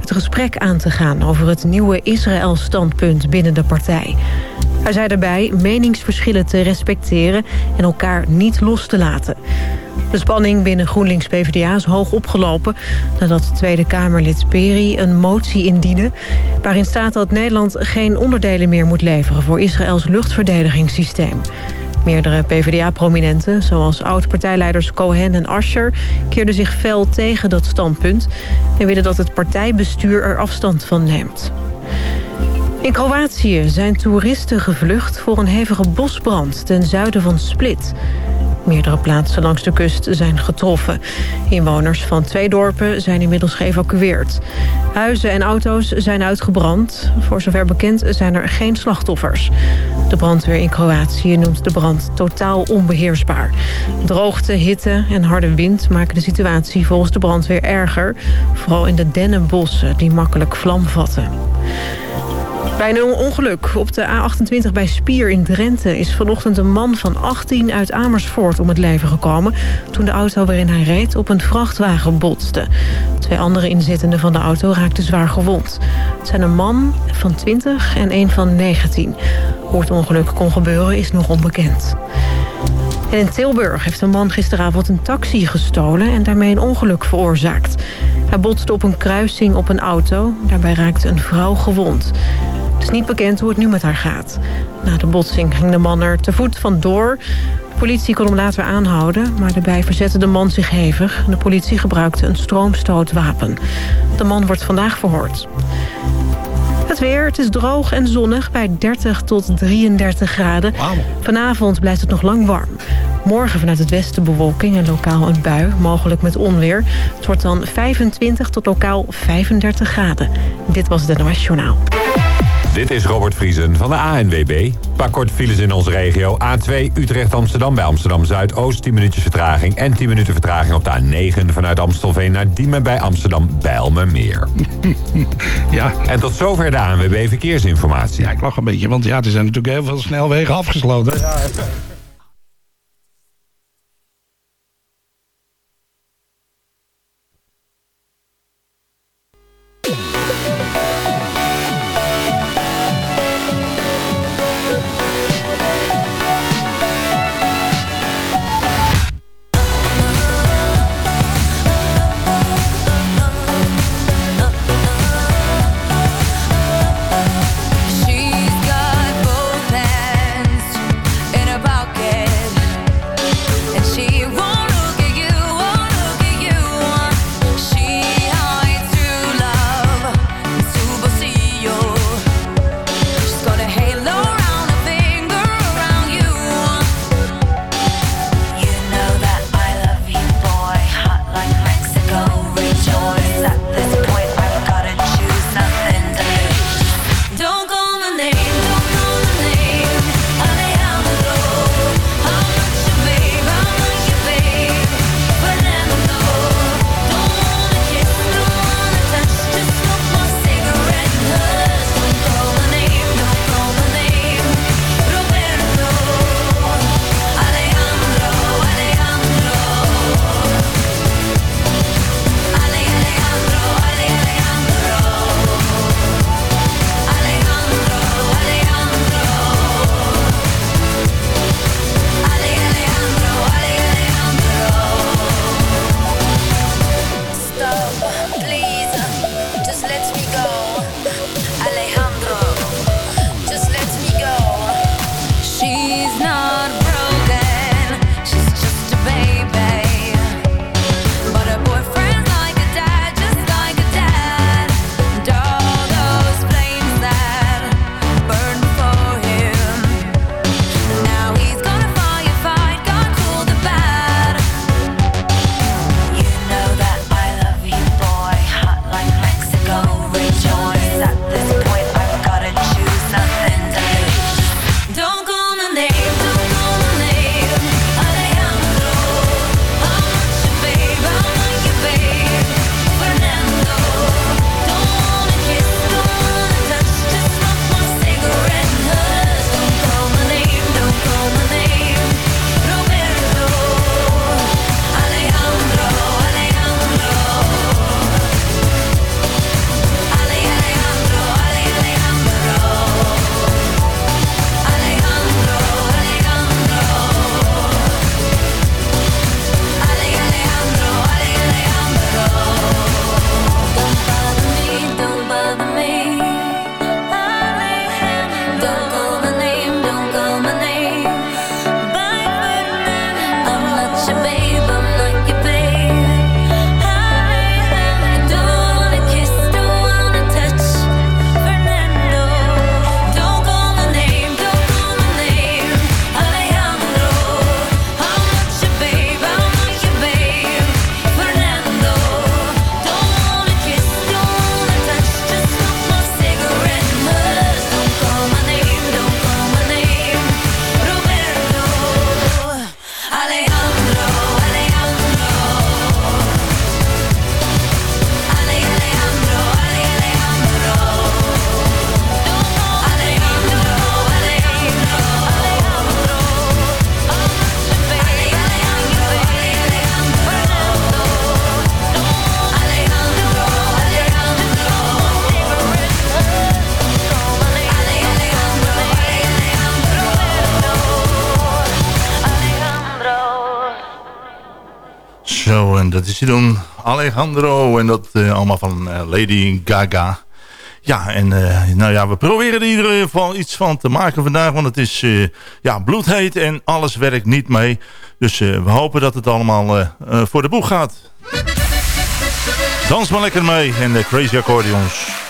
het gesprek aan te gaan... over het nieuwe Israël-standpunt binnen de partij. Hij zei daarbij meningsverschillen te respecteren en elkaar niet los te laten. De spanning binnen GroenLinks-PVDA is hoog opgelopen... nadat Tweede Kamerlid Peri een motie indiende... waarin staat dat Nederland geen onderdelen meer moet leveren... voor Israëls luchtverdedigingssysteem. Meerdere PvdA-prominenten, zoals oud-partijleiders Cohen en Ascher... keerden zich fel tegen dat standpunt... en willen dat het partijbestuur er afstand van neemt. In Kroatië zijn toeristen gevlucht voor een hevige bosbrand... ten zuiden van Split. Meerdere plaatsen langs de kust zijn getroffen. Inwoners van twee dorpen zijn inmiddels geëvacueerd. Huizen en auto's zijn uitgebrand. Voor zover bekend zijn er geen slachtoffers. De brandweer in Kroatië noemt de brand totaal onbeheersbaar. Droogte, hitte en harde wind maken de situatie volgens de brandweer erger. Vooral in de dennenbossen die makkelijk vlam vatten. Bij een ongeluk op de A28 bij Spier in Drenthe... is vanochtend een man van 18 uit Amersfoort om het leven gekomen... toen de auto waarin hij reed op een vrachtwagen botste. Twee andere inzittenden van de auto raakten zwaar gewond. Het zijn een man van 20 en een van 19. Hoe het ongeluk kon gebeuren is nog onbekend. En in Tilburg heeft een man gisteravond een taxi gestolen... en daarmee een ongeluk veroorzaakt. Hij botste op een kruising op een auto. Daarbij raakte een vrouw gewond. Het is niet bekend hoe het nu met haar gaat. Na de botsing ging de man er te voet vandoor. De politie kon hem later aanhouden, maar daarbij verzette de man zich hevig. De politie gebruikte een stroomstootwapen. De man wordt vandaag verhoord. Het weer, het is droog en zonnig bij 30 tot 33 graden. Vanavond blijft het nog lang warm. Morgen vanuit het westen bewolking en lokaal een bui, mogelijk met onweer. Het wordt dan 25 tot lokaal 35 graden. Dit was het NOS Journaal. Dit is Robert Vriesen van de ANWB. Paar korte files in onze regio. A2 Utrecht-Amsterdam bij Amsterdam-Zuidoost. 10 minuutjes vertraging. En 10 minuten vertraging op de A9 vanuit Amstelveen naar Diemen bij Amsterdam-Bijlmermeer. Ja. En tot zover de ANWB Verkeersinformatie. ja, ik lach een beetje, want ja, er zijn natuurlijk heel veel snelwegen afgesloten. Ja, She's dat is doen Alejandro en dat allemaal van Lady Gaga. Ja, en nou ja, we proberen er in ieder geval iets van te maken vandaag. Want het is ja, bloedheet en alles werkt niet mee. Dus we hopen dat het allemaal voor de boeg gaat. Dans maar lekker mee en de Crazy Accordions.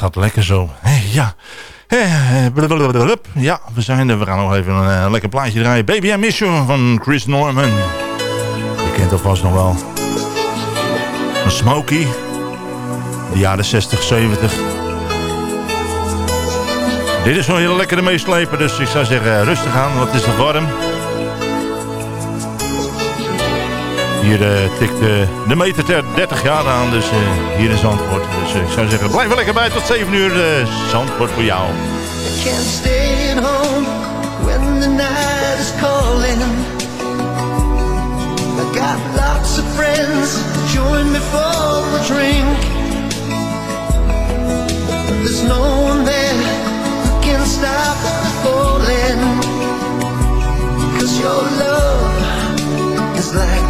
Gaat lekker zo. Hey, ja. Ja, we zijn er. We gaan nog even een uh, lekker plaatje draaien. Baby I Miss You van Chris Norman. Je kent dat vast nog wel. Een Smokey. De jaren 60, 70. Dit is wel heel lekker meeslepen. Dus ik zou zeggen rustig aan. Want het is nog warm. Hier uh, tikt uh, de meter ter 30 jaar aan, dus uh, hier in Zandvoort. Dus ik zou zeggen, blijf wel lekker bij tot 7 uur. Zandvoort voor jou. I can't stay at home when the night is calling. I got lots of friends, join me for a drink. There's no one there who can stop falling. Cause your love is like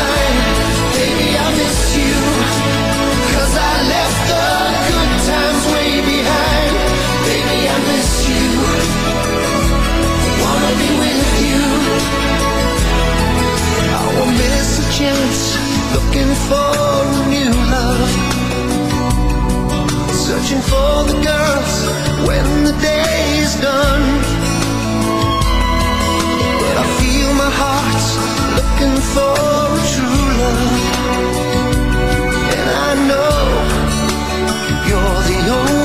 chance Looking for a new love. Searching for the girls When the day is done. But I feel my heart Looking for a true love. And I know You're the only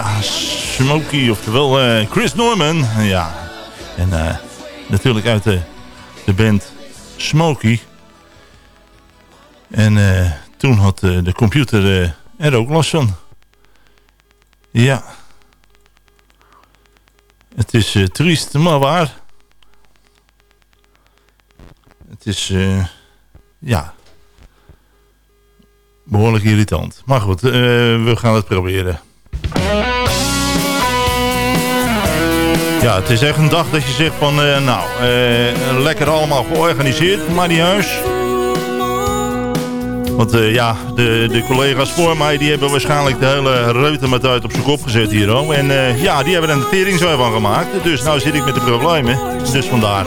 Ja, Smokey, oftewel uh, Chris Norman. Ja, en uh, natuurlijk uit de, de band Smokey. En uh, toen had de computer er ook last van. Ja. Het is triest, maar waar. Het is, ja, behoorlijk irritant. Maar goed, we gaan het proberen. Ja, het is echt een dag dat je zegt van, uh, nou, uh, lekker allemaal georganiseerd, maar niet huis. Want ja, de, de collega's voor mij, die hebben waarschijnlijk de hele reutemetuit op zijn kop gezet hier. En ja, die hebben er een tering zo van gemaakt. Dus nou zit ik met de problemen. Dus vandaar.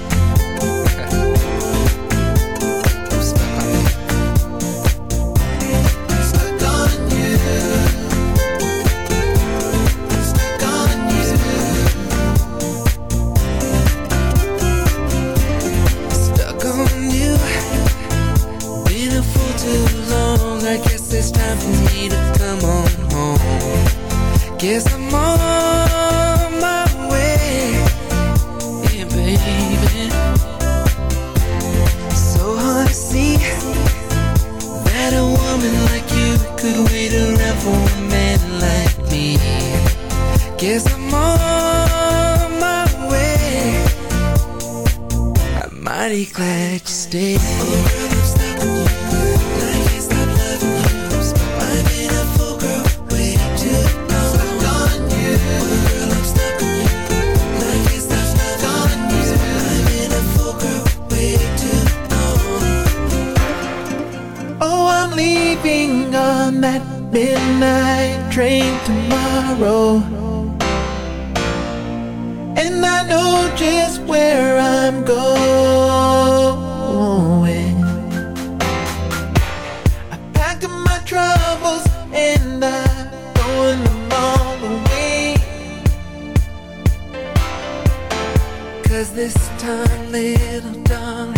says this time, little darling,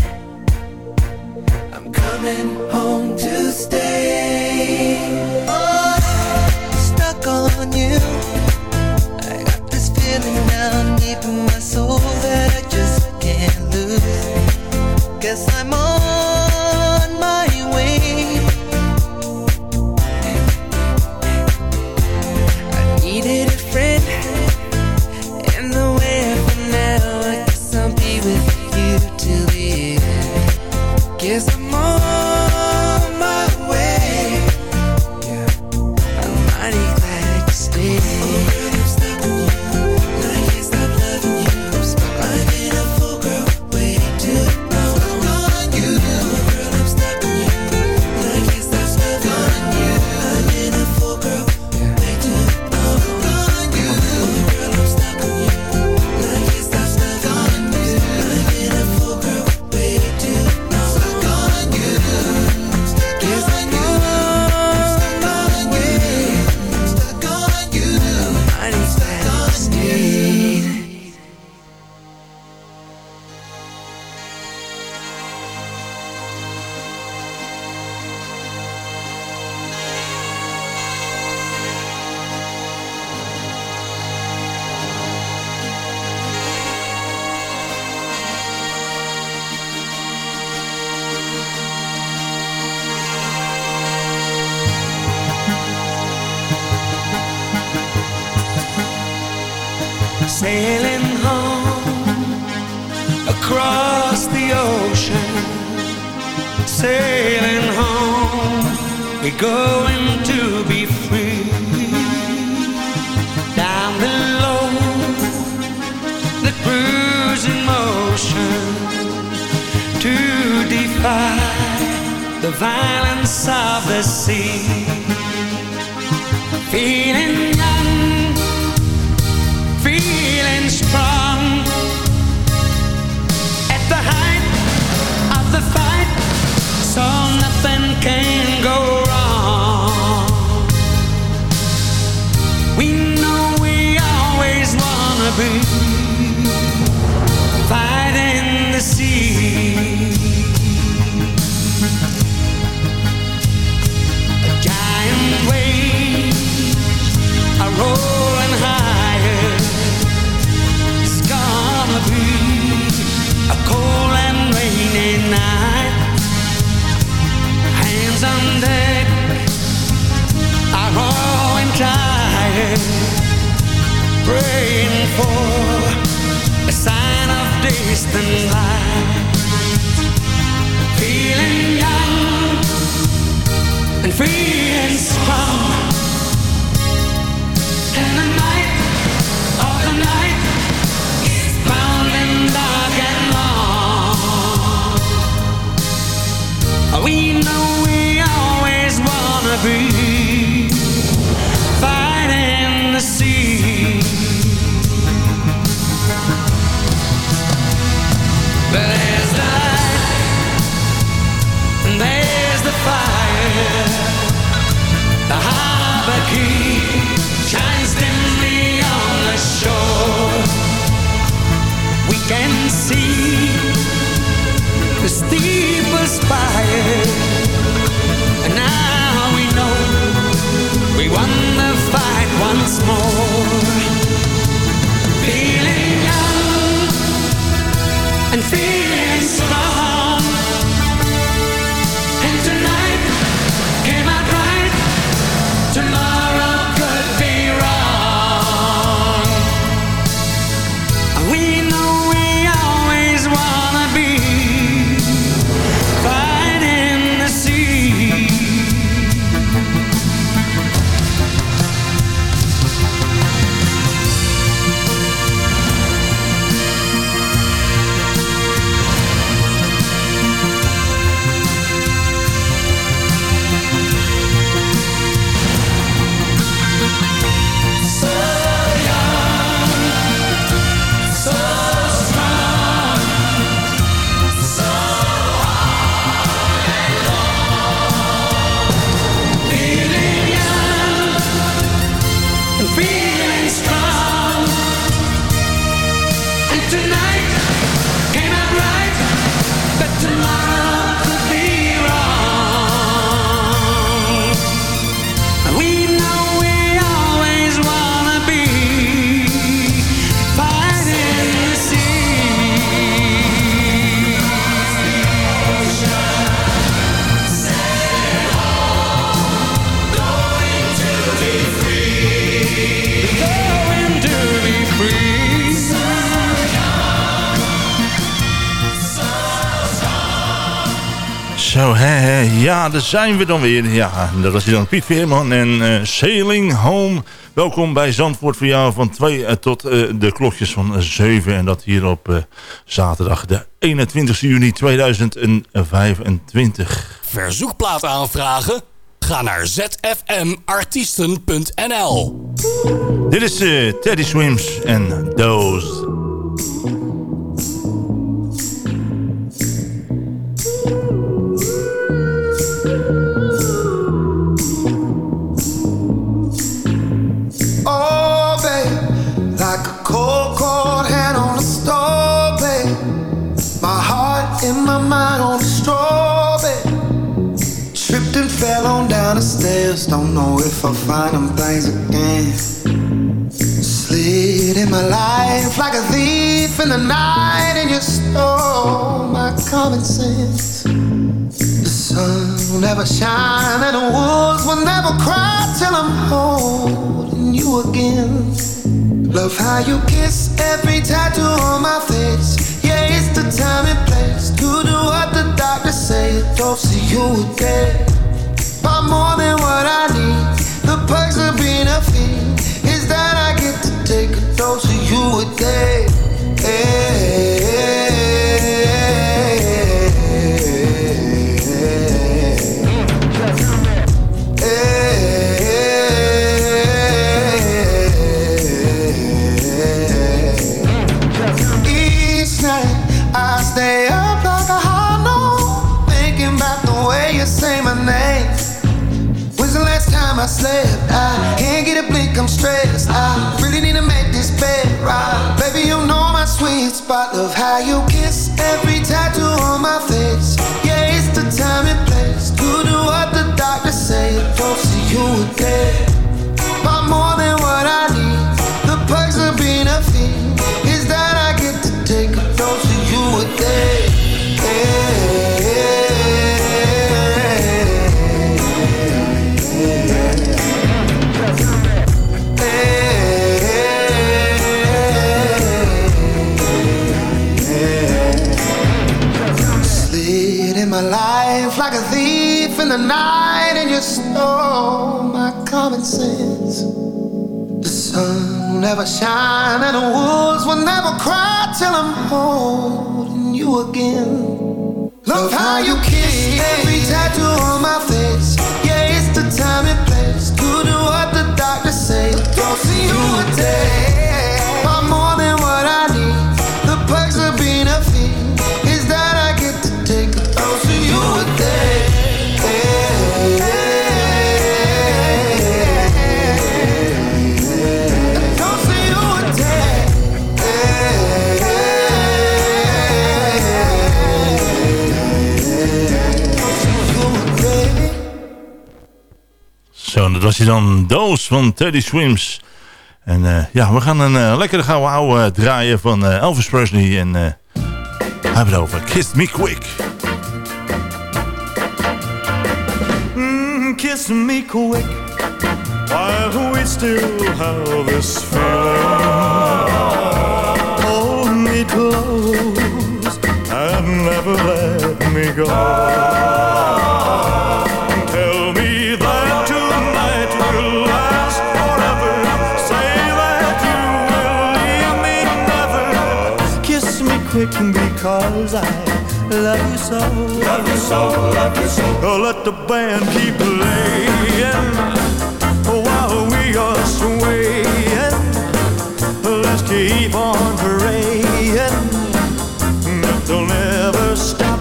I'm coming home to stay. Oh, stuck on you. I got this feeling down deep in my soul that I just can't lose. Guess I'm on. sailing home. We're going to be free. Down below, the cruise in motion to defy the violence of the sea. Feeling praying for a sign of distant light. Daar heb ik key. Zo, hè, hè, ja, daar zijn we dan weer. Ja, dat was dan Piet Veerman en eh, Sailing Home. Welkom bij Zandvoort voor jou van 2 tot eh, de klokjes van 7. En dat hier op eh, zaterdag de 21 juni 2025. Verzoekplaat aanvragen? Ga naar zfmartiesten.nl Dit is eh, Teddy Swims en Those. Down the stairs. Don't know if I'll find them things again. Slid in my life like a thief in the night, and you stole my common sense. The sun will never shine, and the wolves will never cry till I'm holding you again. Love how you kiss every tattoo on my face. Yeah, it's the time and place to do what the doctor says. Don't see you again. More than what I need, the perks of being a fiend is that I get to take a dose of you a day. Each I'm. I really need to make this bed right. Baby, you know my sweet spot. Love how you kiss every stole my common sense. The sun will never shine, and the wolves will never cry till I'm holding you again. Love how you kiss every tattoo on my face. Yeah, it's the time and place to do what the doctors say. Don't see you a day. Was hij dan Doos van Teddy Swims. En eh, ja, we gaan een eh, lekkere gouden ouwe draaien van eh, Elvis Presley. En eh hebben het over Kiss Me Quick. Mm, kiss me quick while we still have this feeling. Hold me close and never let me go. Because I love you so. Love you so, love you so. Oh, let the band keep playing while we are swaying. Let's keep on praying that they'll never stop.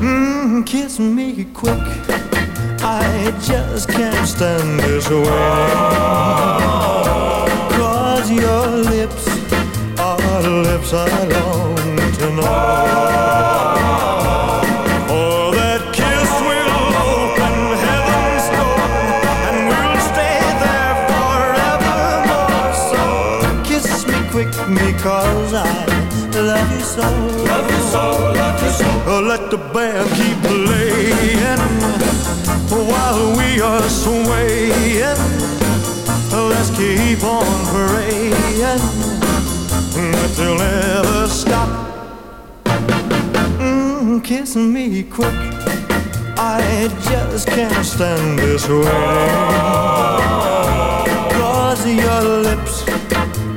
Mm, kiss me quick. I just can't stand this way. Cause your lips are lips I long band keep playing while we are swaying. Let's keep on praying that they'll never stop. Mm, kiss me quick. I just can't stand this waiting. Cause your lips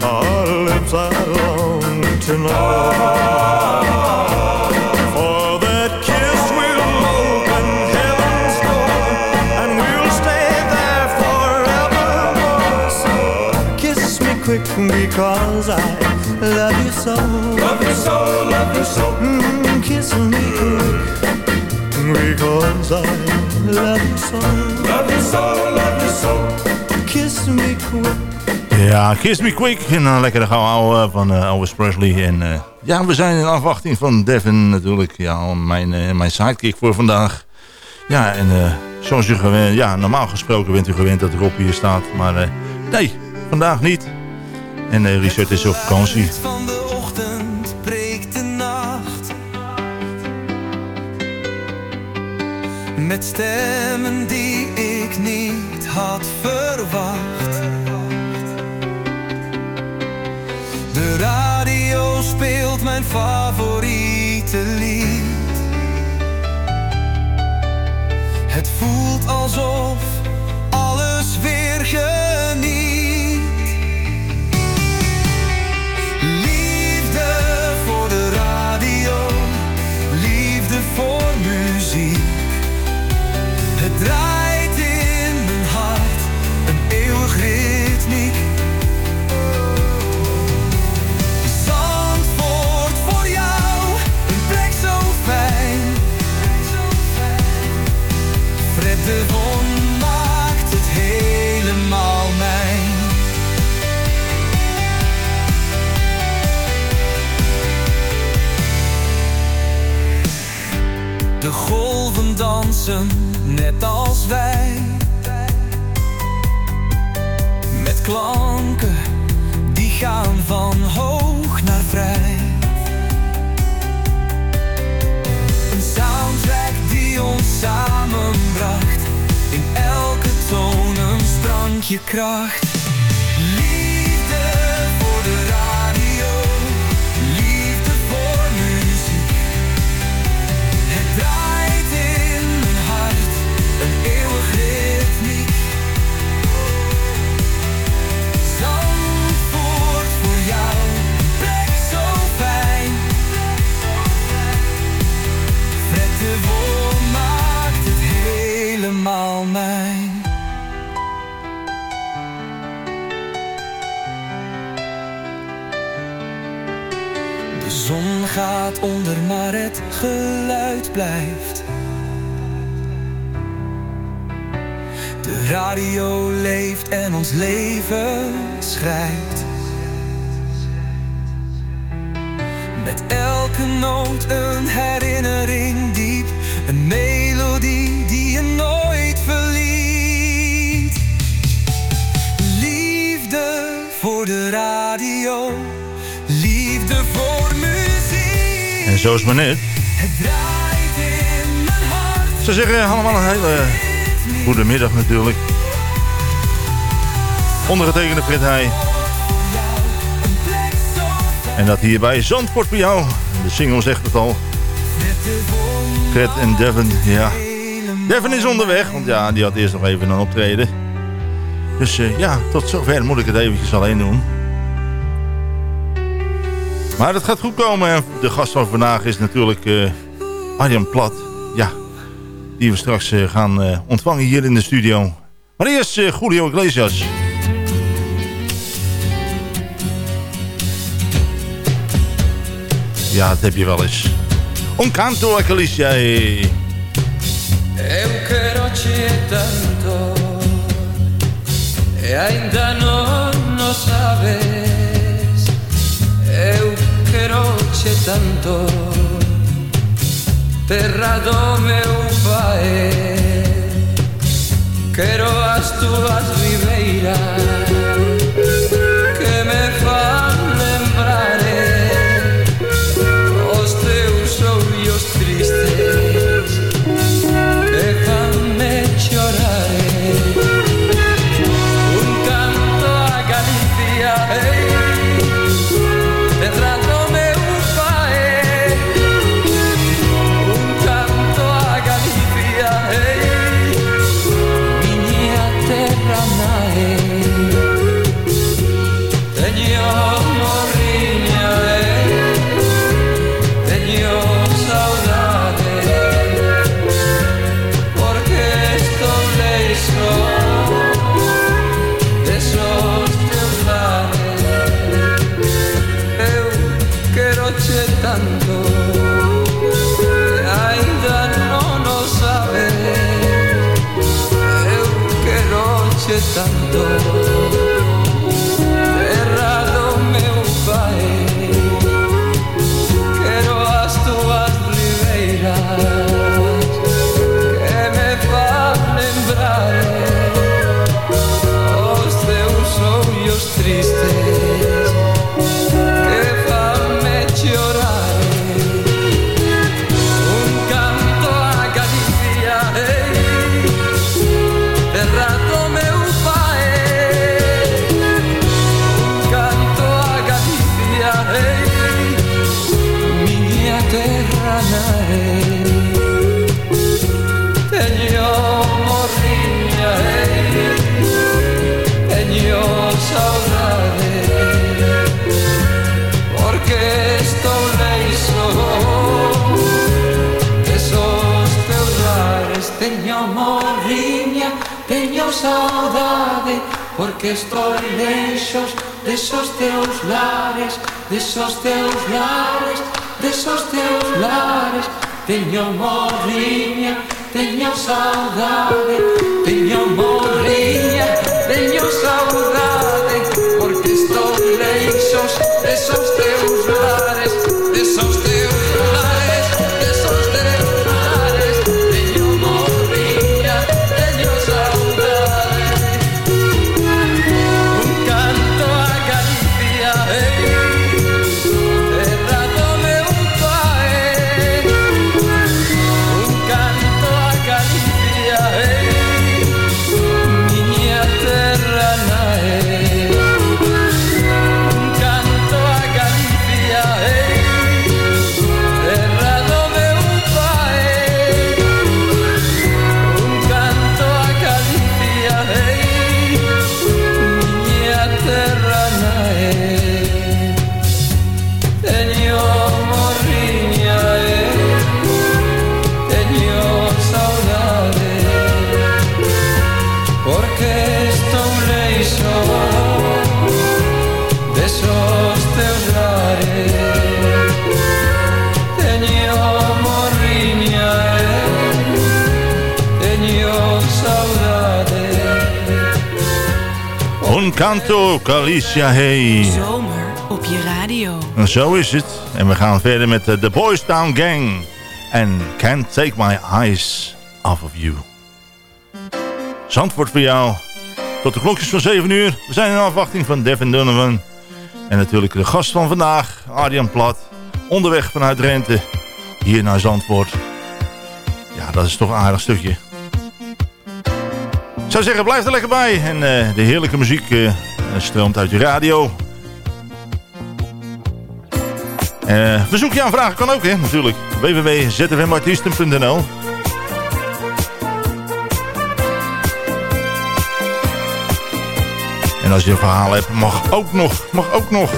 are lips I long to know. Because I love you so. Love you so, love you so. Mm, kiss me quick because I love you so. Love you so, love you so. Kiss me quick. Ja, Kiss Me Quick. En dan lekker de gauw ouwe van eh, Elvis Presley. En eh, ja, we zijn in afwachting van Devin natuurlijk. Ja, mijn, eh, mijn sidekick voor vandaag. Ja, en eh, zoals u gewend... Ja, normaal gesproken bent u gewend dat Rob hier staat. Maar eh, nee, vandaag niet. En eh, Richard is op vakantie. van de ochtend breekt de nacht. Met stemmen die ik niet had verwacht. De radio speelt mijn favoriete lied. Het voelt alsof alles weer geniet. De Von maakt het helemaal mijn. De golven dansen net als wij. Met klanken die gaan van hoog naar vrij. Die ons samenbracht. In elke toon een sprankje kracht. Ons leven schrijft. Met elke noot een herinnering diep, een melodie die je nooit verliet. Liefde voor de radio, liefde voor muziek. En zo is maar net. Het draait in mijn hart. Ze zeggen allemaal een hele goede middag natuurlijk. Ondergetekende Fred Heij. En dat hier bij Zandvoort voor jou. De single zegt het al. Fred en Devin, ja. Devin is onderweg, want ja, die had eerst nog even een optreden. Dus eh, ja, tot zover moet ik het eventjes alleen doen. Maar het gaat goed komen. En de gast van vandaag is natuurlijk Arjan Plat. Ja, die we straks eh, gaan ontvangen hier in de studio. Maar eerst Julio Iglesias. Ja, dat heb je wel eens. Un canto a Calicia. Eu quero te tanto e ainda não sabes. Eu quero te tanto terra do meu pai Quero as tuas viveiras que estou leixos desos teus lares, desos teus lares, desos teus lares. Teño morriña, teño saudade, teño morriña, teño canto, Calicia, hey. Zomer op je radio. En zo is het. En we gaan verder met de The Boys Town Gang. En Can't Take My Eyes Off of You. Zandvoort voor jou. Tot de klokjes van 7 uur. We zijn in afwachting van Devin Donovan. En natuurlijk de gast van vandaag, Arjan Plat. Onderweg vanuit Rente. Hier naar Zandvoort. Ja, dat is toch een aardig stukje. Zou zeggen, blijf er lekker bij. En eh, de heerlijke muziek eh, stroomt uit je radio. Eh verzoekje aanvragen kan ook, hè, natuurlijk. www.zfmartiesten.nl En als je een verhaal hebt, mag ook nog. Mag ook nog.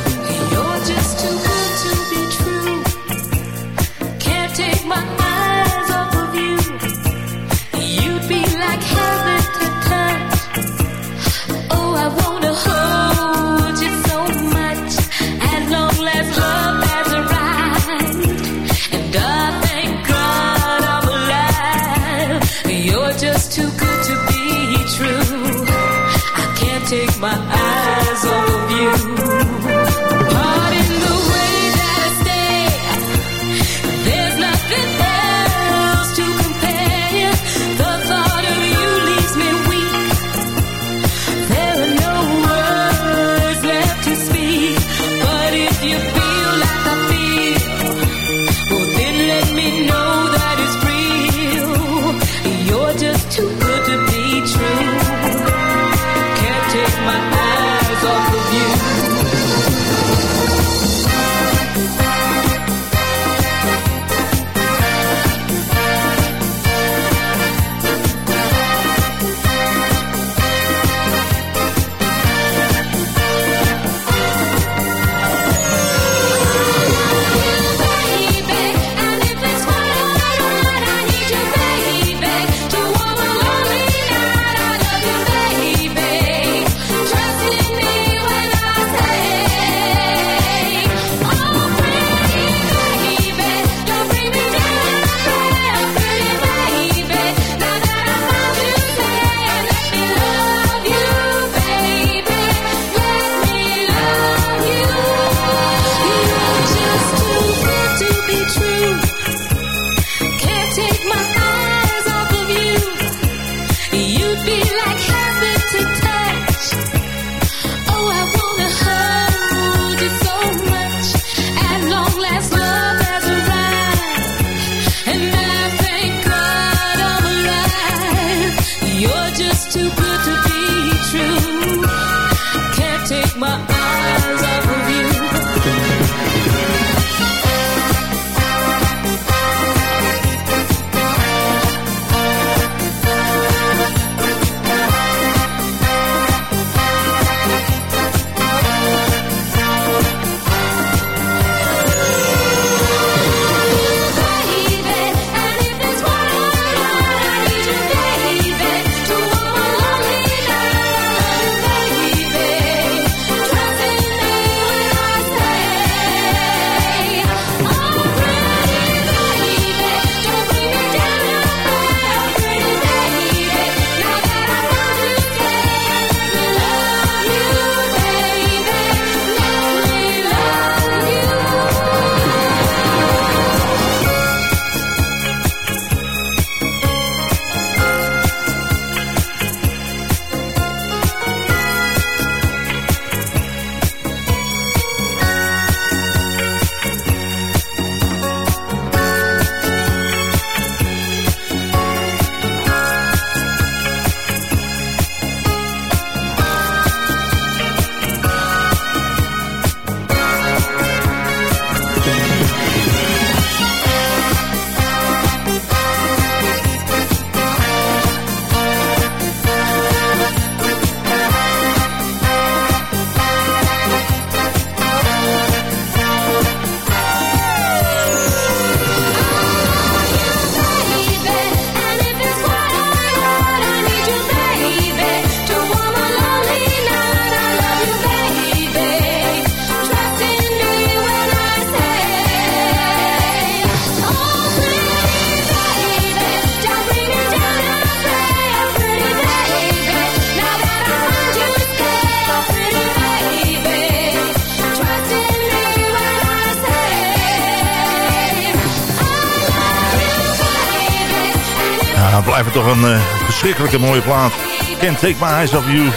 Een eh, verschrikkelijke mooie plaat. Can't Take My Eyes Off You.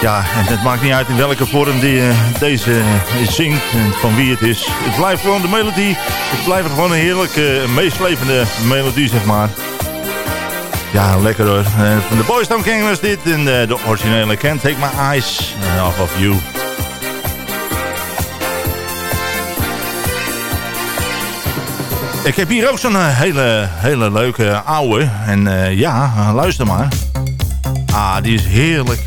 Ja, en het maakt niet uit in welke vorm die, eh, deze uh, zingt en van wie het is. Het blijft gewoon de melodie. Het blijft gewoon een heerlijke, meeslepende melodie, zeg maar. Ja, lekker hoor. van de Boys Town Gang was dit. En de originele Can't Take My Eyes Off of You. Ik heb hier ook zo'n hele, hele leuke ouwe. En uh, ja, luister maar. Ah, die is heerlijk.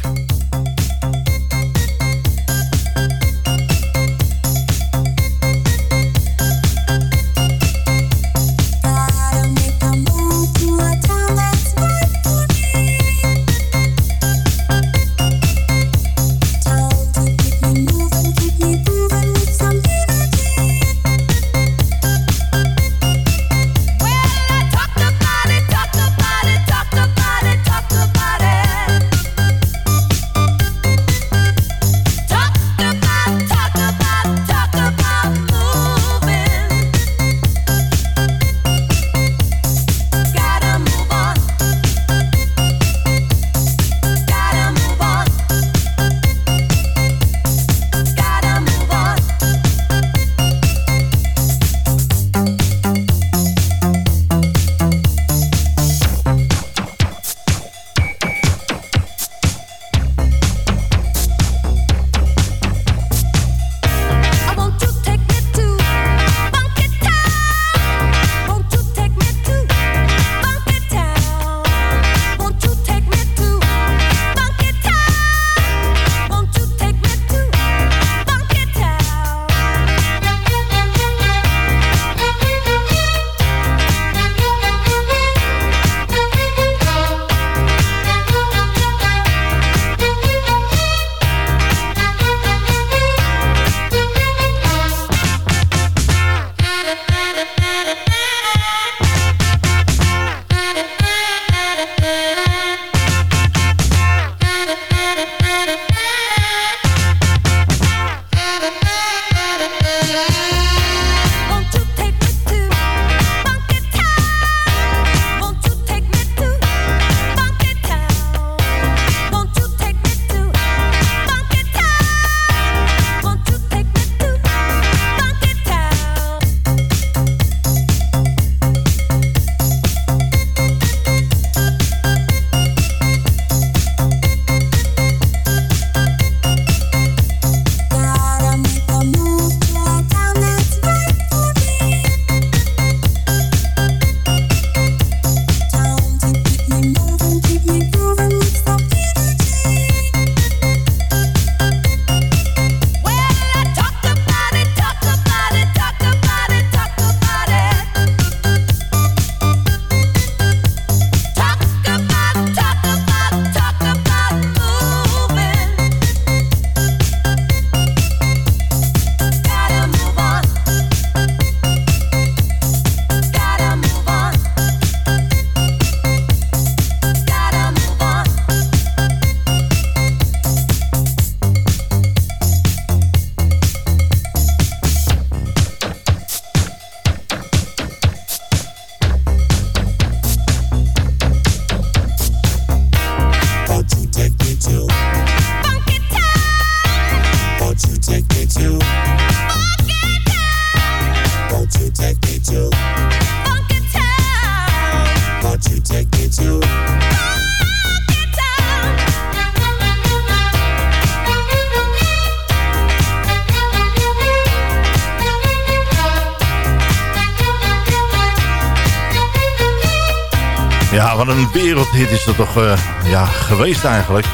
Wat een wereldhit is dat toch uh, ja, geweest eigenlijk.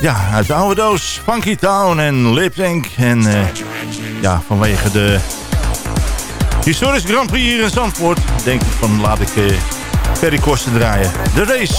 Ja, uit de oude doos. Funky Town en Lip Sync. En uh, ja, vanwege de historische Grand Prix hier in Zandvoort... denk ik van laat ik uh, Ferry Kosten draaien. De race.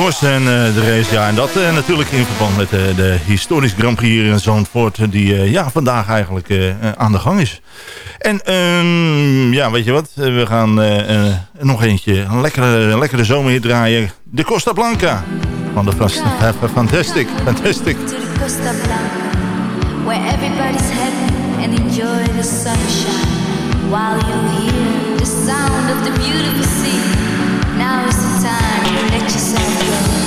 Kors en eh, de race, ja. En dat eh, natuurlijk in verband met eh, de historische Grand Prix hier in Zandvoort... die ja, vandaag eigenlijk aan de gang is. En ehm, ja, weet je wat? We gaan nog eentje, een lekkere, een lekkere zomerhit draaien. De Costa Blanca. Van de Fast- Fantastic, Fantastic. to the Costa Blanca, where everybody's happy and enjoy the sunshine. While you hear the sound of the beautiful sea, now is the time to let yourself go.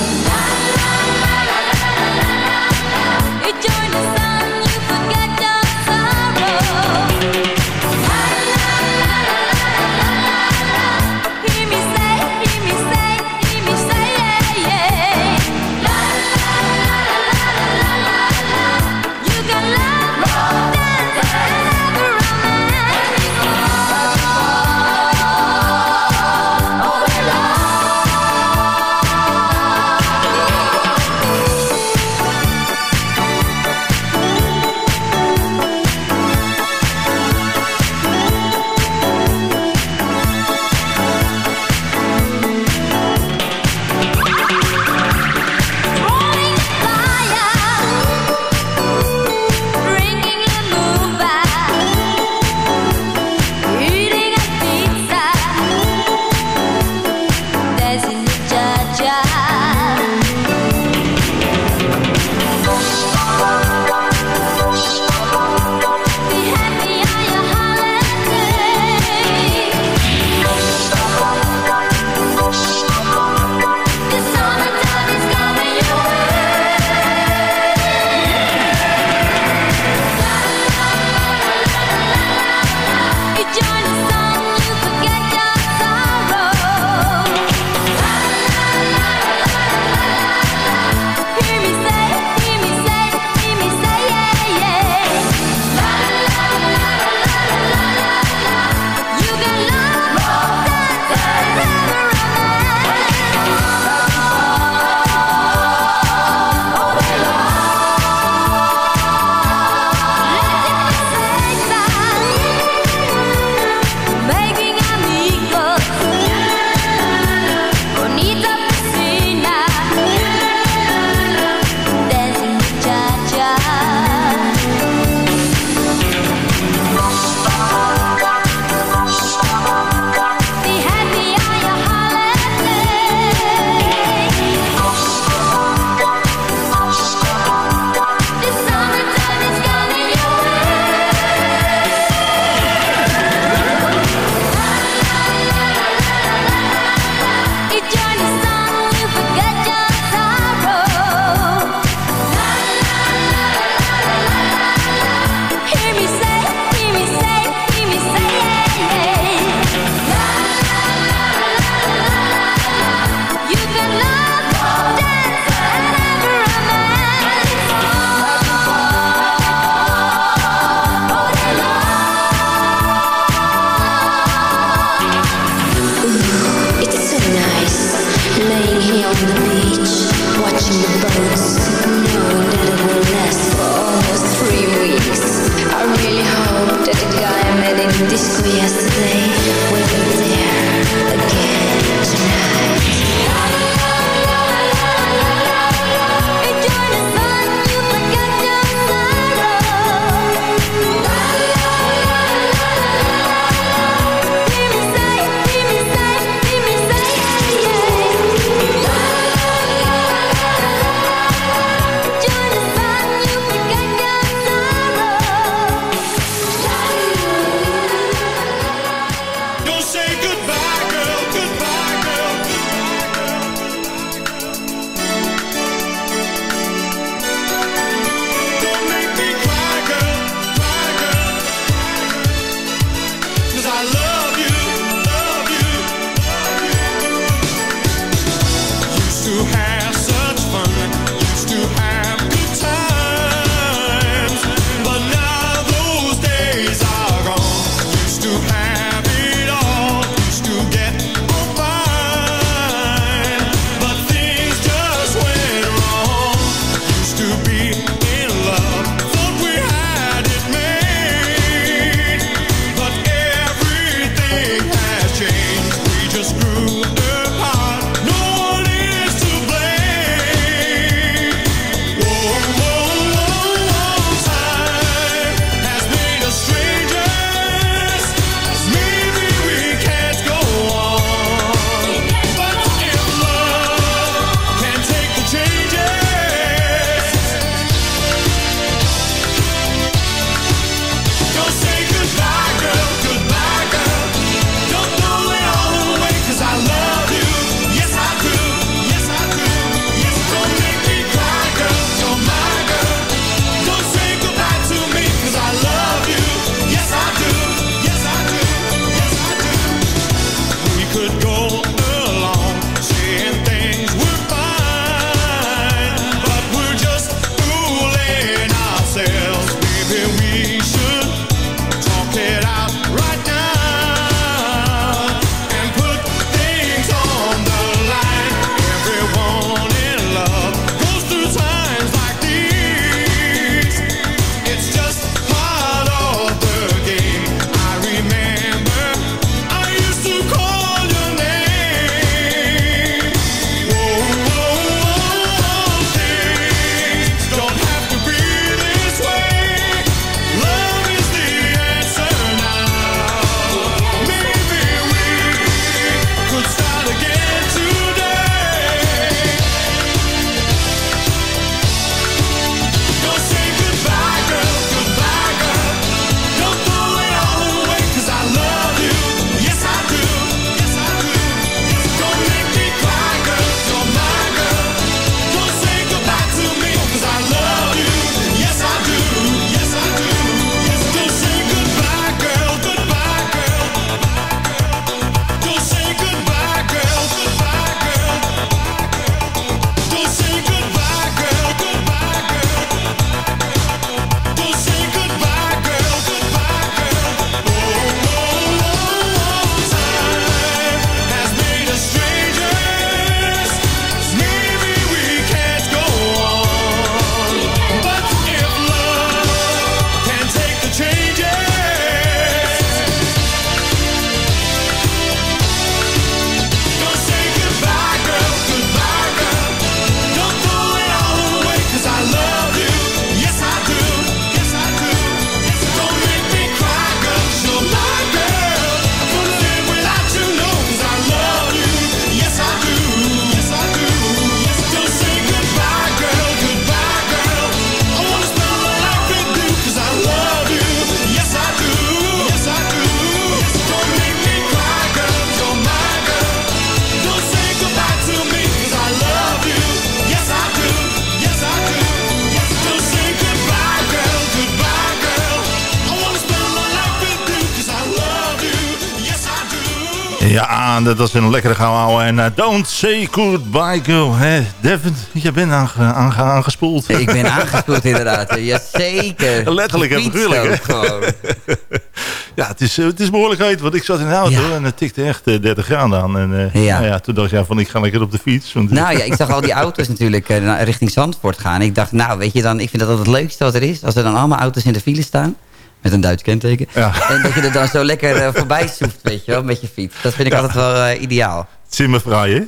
Dat was een lekkere gauw ouwe. En uh, don't say goodbye, girl. Hè, Devin, je bent aange, aange, aangespoeld. Ik ben aangespoeld inderdaad. Jazeker. Letterlijk en figuurlijk. ja, het is, het is behoorlijk heet. Want ik zat in de auto ja. en het tikte echt uh, 30 graden aan. En uh, ja. Nou ja, toen dacht ik, ja, van ik ga lekker op de fiets. Want, nou ja, ik zag al die auto's natuurlijk richting Zandvoort gaan. Ik dacht, nou weet je dan, ik vind dat altijd het leukste wat er is. Als er dan allemaal auto's in de file staan. Met een Duits kenteken. Ja. En dat je er dan zo lekker uh, voorbij soeft, weet je wel, met je fiets. Dat vind ik ja. altijd wel uh, ideaal. Zimmervrij, hè?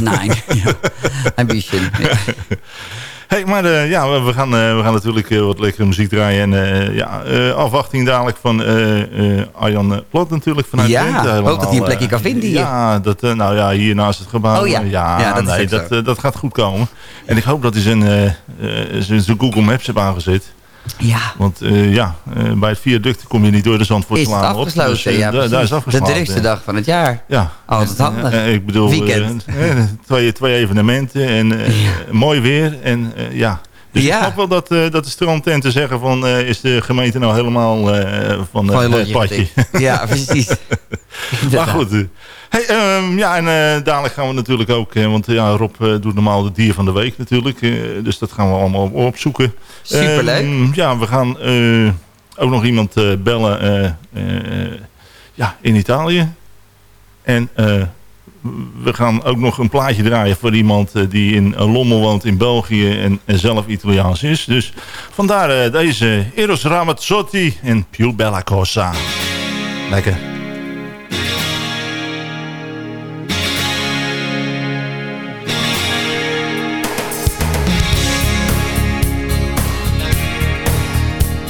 Nee, ja. ambition. Hey, maar uh, ja, we gaan, we gaan natuurlijk wat lekkere muziek draaien. En ja, afwachting dadelijk van Arjan Plot natuurlijk vanuit Ja, Twente, hoop dat hij een plekje kan vinden hier. Ja, dat, nou ja, hier naast het gebouw. Oh ja, ja, ja dat, nee, dat, dat gaat goed komen. En ik hoop dat hij zijn, zijn Google Maps heeft aangezet. Ja. Want uh, ja, uh, bij het viaduct kom je niet door de Zandvoortslaan op. Is het afgesloten? Dus, uh, ja, daar, is afgesloten. De drukste dag van het jaar. Ja. Altijd handig. ik bedoel, Weekend. twee, twee evenementen en ja. mooi weer. En ja, dus ja. ik snap wel dat, dat de strandtenten zeggen van... is de gemeente nou helemaal van, van het padje. Ja, precies. maar goed... Hey, um, ja, en uh, dadelijk gaan we natuurlijk ook... Uh, want ja, Rob uh, doet normaal de dier van de week natuurlijk. dus dat gaan we allemaal op, opzoeken. Superleuk. Um, ja, we gaan ook nog iemand bellen ja, in Italië. En we gaan ook nog een plaatje draaien voor iemand die in Lommel woont in België en, en zelf Italiaans is. Dus vandaar deze Eros Ramazzotti en Più Bella Cosa. Lekker.